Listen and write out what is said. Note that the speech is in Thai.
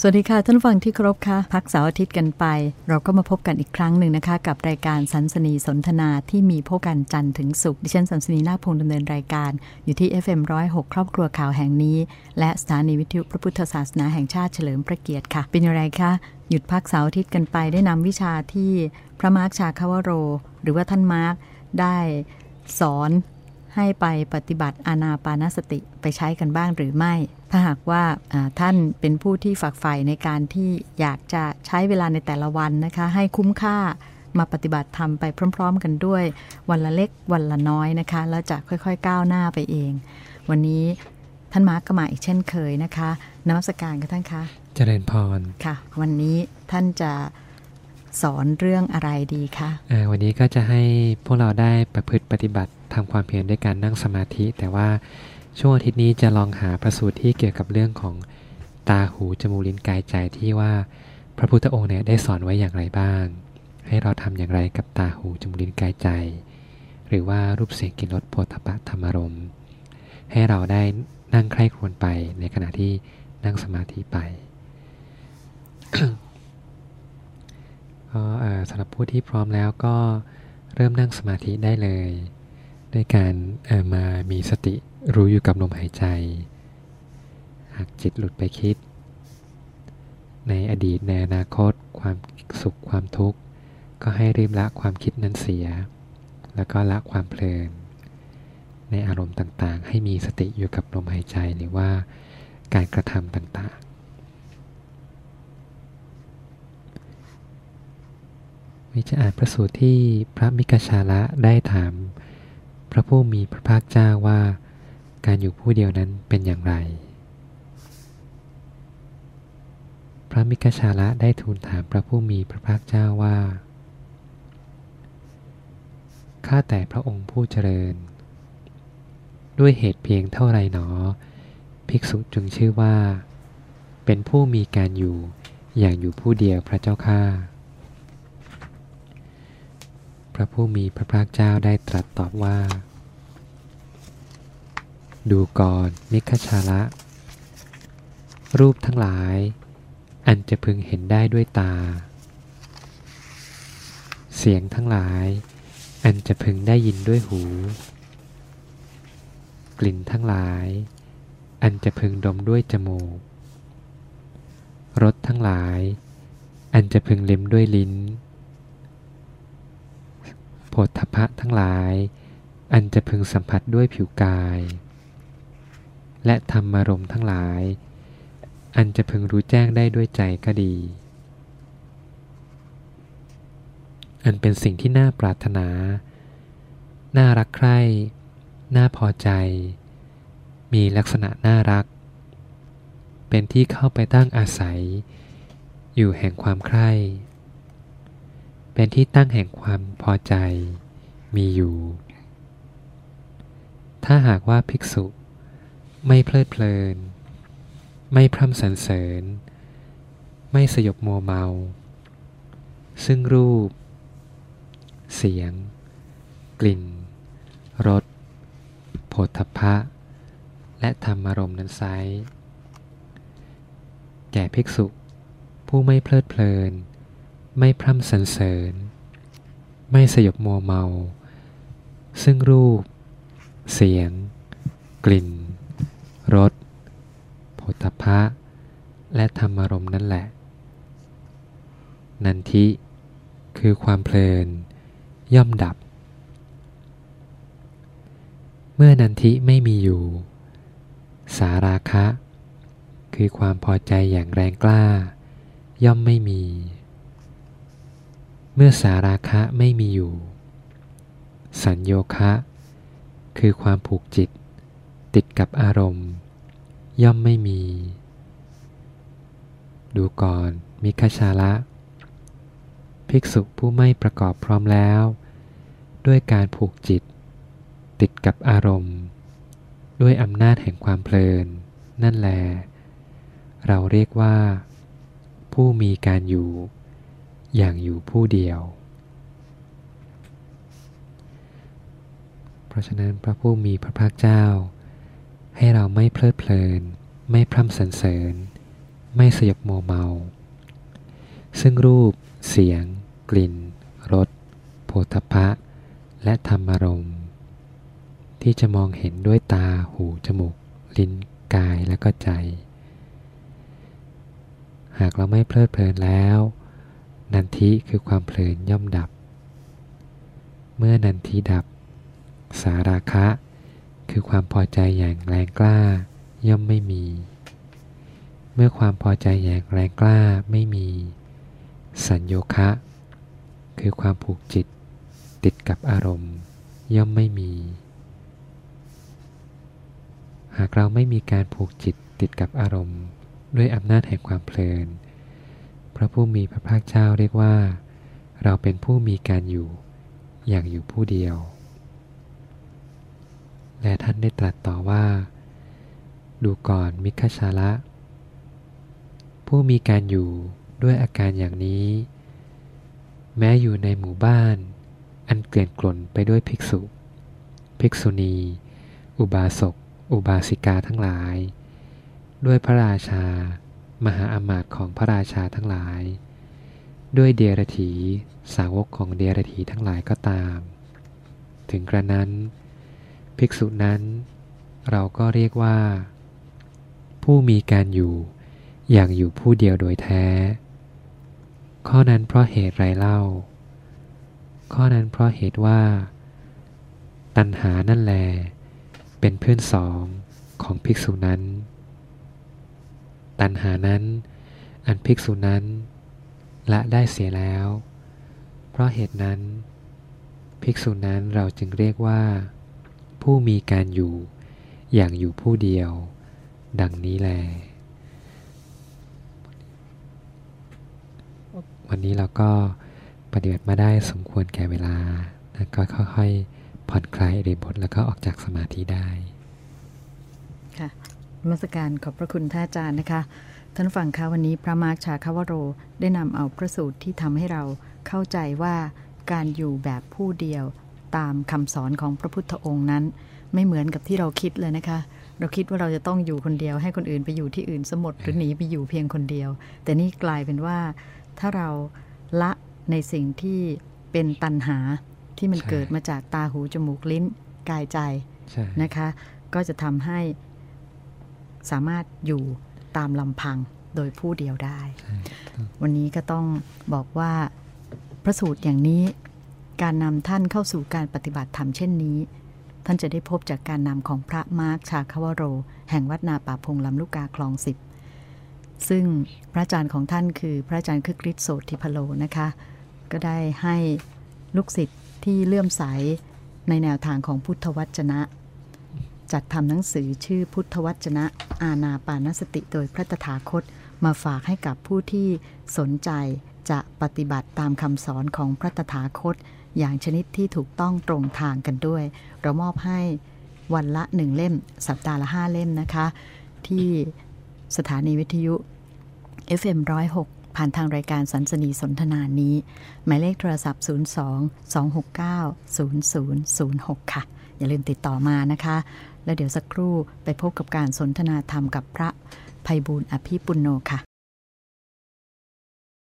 สวัสดีค่ะ ท่านฟังที่เคารพค่ะ พักเสาร์อาทิตย์กันไป เราก็มาพบกันอีกครั้งหนึ่งนะคะ กับรายการศันสนีย์สนทนาที่มีพบกันจันทร์ถึงศุกร์ดิฉันศันสนีย์นาคพงศ์ดำเนินรายการ อยู่ที่ FM106 ครอบครัวข่าวแห่งนี้ และสถานีวิทยุพระพุทธศาสนาแห่งชาติเฉลิมพระเกียรติค่ะ เป็นอย่างไรคะหยุดพักเสาร์อาทิตย์กันไปได้นำวิชาที่พระมาร์คชาคาวโร หรือว่าท่านมาร์คได้สอน ให้ไปปฏิบัติอานาปานสติไปใช้กันบ้างหรือไม่ ถ้าหากว่าท่านเป็นผู้ที่ฝักใฝ่ในการที่อยากจะใช้เวลาในแต่ละวันนะคะ ให้คุ้มค่ามาปฏิบัติธรรมไปพร้อม ๆ กันด้วย วันละเล็กวันละน้อยนะคะ แล้วจะค่อยๆก้าวหน้าไปเอง วันนี้ท่านมาร์กก็มาอีกเช่นเคยนะคะนมัสการกับท่านคะ เจริญพรค่ะ วันนี้ท่านจะ สอนเรื่องอะไรดีคะวันนี้ก็จะให้พวกเราได้ประพฤติปฏิบัติทำความเพียรด้วยการนั่งสมาธิ แต่ว่าช่วงอาทิตย์นี้จะลองหาประสูตรที่เกี่ยวกับเรื่องของตาหูจมูกลิ้นกายใจที่ว่าพระพุทธองค์เนี่ยได้สอนไว้อย่างไรบ้าง ให้เราทำอย่างไรกับตาหูจมูกลิ้นกายใจ หรือว่ารูปเสียงกลิ่นรสโผฏฐัพพธรรมรมให้เราได้นั่งใคร่ครวญไปในขณะที่นั่งสมาธิไป ก็สำหรับผู้ที่พร้อมแล้วก็เริ่มนั่งสมาธิได้เลยด้วยการมามีสติรู้อยู่กับลมหายใจ หากจิตหลุดไปคิด ในอดีตในอนาคต ความสุขความทุกข์ ก็ให้รีบละความคิดนั้นเสีย แล้วก็ละความเพลิน ในอารมณ์ต่างๆ ให้มีสติอยู่กับลมหายใจหรือว่าการกระทำต่างๆ วิจะอ่านประสูตรที่พระมิกชาละได้ถาม พระผู้มีพระภาคเจ้าว่า การอยู่ผู้เดียวนั้นเป็นอย่างไร พระมิกชาละได้ทูลถามพระผู้มีพระภาคเจ้าว่า ข้าแต่พระองค์ผู้เจริญ ด้วยเหตุเพียงเท่าไรหนอ ภิกษุจึงชื่อว่า เป็นผู้มีการอยู่อย่างอยู่ผู้เดียวพระเจ้าข้า ระผู้มีพระภาคเจ้าได้ตรัสตอบว่า ดูก่อนมิคชาละ รูปทั้งหลาย อันจะพึงเห็นได้ด้วยตา เสียงทั้งหลาย อันจะพึงได้ยินด้วยหู กลิ่นทั้งหลาย อันจะพึงดมด้วยจมูกรสทั้งหลาย อันจะพึงเล็มด้วยลิ้น ฏฐพะทั้งหลาย อันจะพึงสัมผัสด้วยผิวกาย และธรรมารมทั้งหลาย อันจะพึงรู้แจ้งได้ด้วยใจก็ดี อันเป็นสิ่งที่น่าปรารถนา น่ารักใคร่ น่าพอใจ มีลักษณะน่ารัก เป็นที่เข้าไปตั้งอาศัย อยู่แห่งความใคร่ เป็นที่ตั้งแห่งความพอใจมีอยู่ ถ้าหากว่าภิกษุไม่เพลิดเพลิน ไม่พร่ำสรรเสริญ ไม่สยบมัวเมา ซึ่งรูป เสียง กลิ่น รสโผฏฐพะและธรรมารมณ์นั้นไซแก่ภิกษุผู้ไม่เพลิดเพลิน ไม่พร่ำสรรเสริญ ไม่สยบมัวเมา ซึ่งรูป เสียง กลิ่น รสผลพะและธรรมารมนั่นแหละ นันทิ คือความเพลิน ย่อมดับ เมื่อนันทิไม่มีอยู่ สาราคะ คือความพอใจอย่างแรงกล้า ย่อมไม่มี เมื่อสาราคะไม่มีอยู่ สัญโยคะ คือความผูกจิต ติดกับอารมณ์ ย่อมไม่มี ดูก่อนมิคชาละ ภิกษุผู้ไม่ประกอบพร้อมแล้ว ด้วยการผูกจิต ติดกับอารมณ์ ด้วยอำนาจแห่งความเพลิน นั่นแล เราเรียกว่า ผู้มีการอยู่ อย่างอยู่ผู้เดียว เพราะฉะนั้นพระผู้มีพระภาคเจ้า ให้เราไม่เพลิดเพลิน ไม่พร่ำสรรเสริญ ไม่สยบโมเมา ซึ่งรูป เสียง กลิ่น รสโผฏฐะและธรรมารมณ์ที่จะมองเห็นด้วยตา หู จมูก ลิ้น กาย และก็ใจ หากเราไม่เพลิดเพลินแล้ว นันทิคือความเพลินย่อมดับ เมื่อนันทิดับ สาราคะ คือความพอใจอย่างแรงกล้า ย่อมไม่มี เมื่อความพอใจอย่างแรงกล้าไม่มี สัญโยคะ คือความผูกจิต ติดกับอารมณ์ ย่อมไม่มี หากเราไม่มีการผูกจิตติดกับอารมณ์ ด้วยอำนาจแห่งความเพลิน พระผู้มีพระภาคเจ้าเรียกว่า เราเป็นผู้มีการอยู่อย่างอยู่ผู้เดียว และท่านได้ตรัสต่อว่า ดูก่อนมิคชาละ ผู้มีการอยู่ด้วยอาการอย่างนี้ แม้อยู่ในหมู่บ้าน อันเกลื่อนกล่นไปด้วยภิกษุ ภิกษุณี อุบาสก อุบาสิกาทั้งหลาย ด้วยพระราชา มหาอามาตย์ของพระราชาทั้งหลาย ด้วยเดียรถีสาวกของเดียรถีทั้งหลายก็ตาม ถึงกระนั้น ภิกษุนั้น เราก็เรียกว่า ผู้มีการอยู่อย่างอยู่ผู้เดียวโดยแท้ ข้อนั้นเพราะเหตุไรเล่า ข้อนั้นเพราะเหตุว่า ตัณหานั่นแล เป็นเพื่อนสองของภิกษุนั้น ตัณหานั้น อันภิกษุนั้น ละได้เสียแล้ว เพราะเหตุนั้น ภิกษุนั้นเราจึงเรียกว่า ผู้มีการอยู่อย่างอยู่ผู้เดียว ดังนี้แล วันนี้เราก็ปฏิบัติมาได้สมควรแก่เวลานะก็ค่อยๆผ่อนคลายอิริบทแล้วก็ออกจากสมาธิได้ ค่ะ มัสการขอบพระคุณท่านอาจารย์นะคะ ท่านฟังคะวันนี้พระมาร์คชาคาวโรได้นำเอาพระสูตรที่ทำให้เราเข้าใจว่าการอยู่แบบผู้เดียวตามคำสอนของพระพุทธองค์นั้น ไม่เหมือนกับที่เราคิดเลยนะคะ เราคิดว่าเราจะต้องอยู่คนเดียว ให้คนอื่นไปอยู่ที่อื่นสมดหรือหนีไปอยู่เพียงคนเดียว แต่นี่กลายเป็นว่าถ้าเราละในสิ่งที่เป็นตันหาที่มันใช่เกิดมาจากตาหูจมูกลิ้นกายใจใช่นะคะ ก็จะทำให้ สามารถอยู่ตามลำพังโดยผู้เดียวได้ใช่วันนี้ก็ต้องบอกว่าพระสูตรอย่างนี้การนำท่านเข้าสู่การปฏิบัติธรรมเช่นนี้ ท่านจะได้พบจากการนำของพระมาร์คชาคาวโร แห่งวัดนาป่าพงลำลูกกาคลองสิบซึ่งพระอาจารย์ของท่านคือพระอาจารย์คึกฤทธิ์โสติพโลนะคะ ก็ได้ให้ลูกศิษย์ที่เลื่อมใสในแนวทางของพุทธวจนะ จัดทำหนังสือชื่อพุทธวจนะ อาณาปานสติโดยพระตถาคต มาฝากให้กับผู้ที่สนใจจะปฏิบัติตามคำสอนของพระตถาคต อย่างชนิดที่ถูกต้องตรงทางกันด้วย เรามอบให้วันละหนึ่งเล่ม สัปดาห์ละห้าเล่มนะคะ ที่สถานีวิทยุ FM 106 ผ่านทางรายการสันสนีสนทนานี้ หมายเลขโทรศัพท์ 02 269 0006 ค่ะ อย่าลืมติดต่อมานะคะ แล้วเดี๋ยวสักครู่ไปพบกับการสนทนาธรรมกับพระภัยบูลอภิปุณโนค่ะ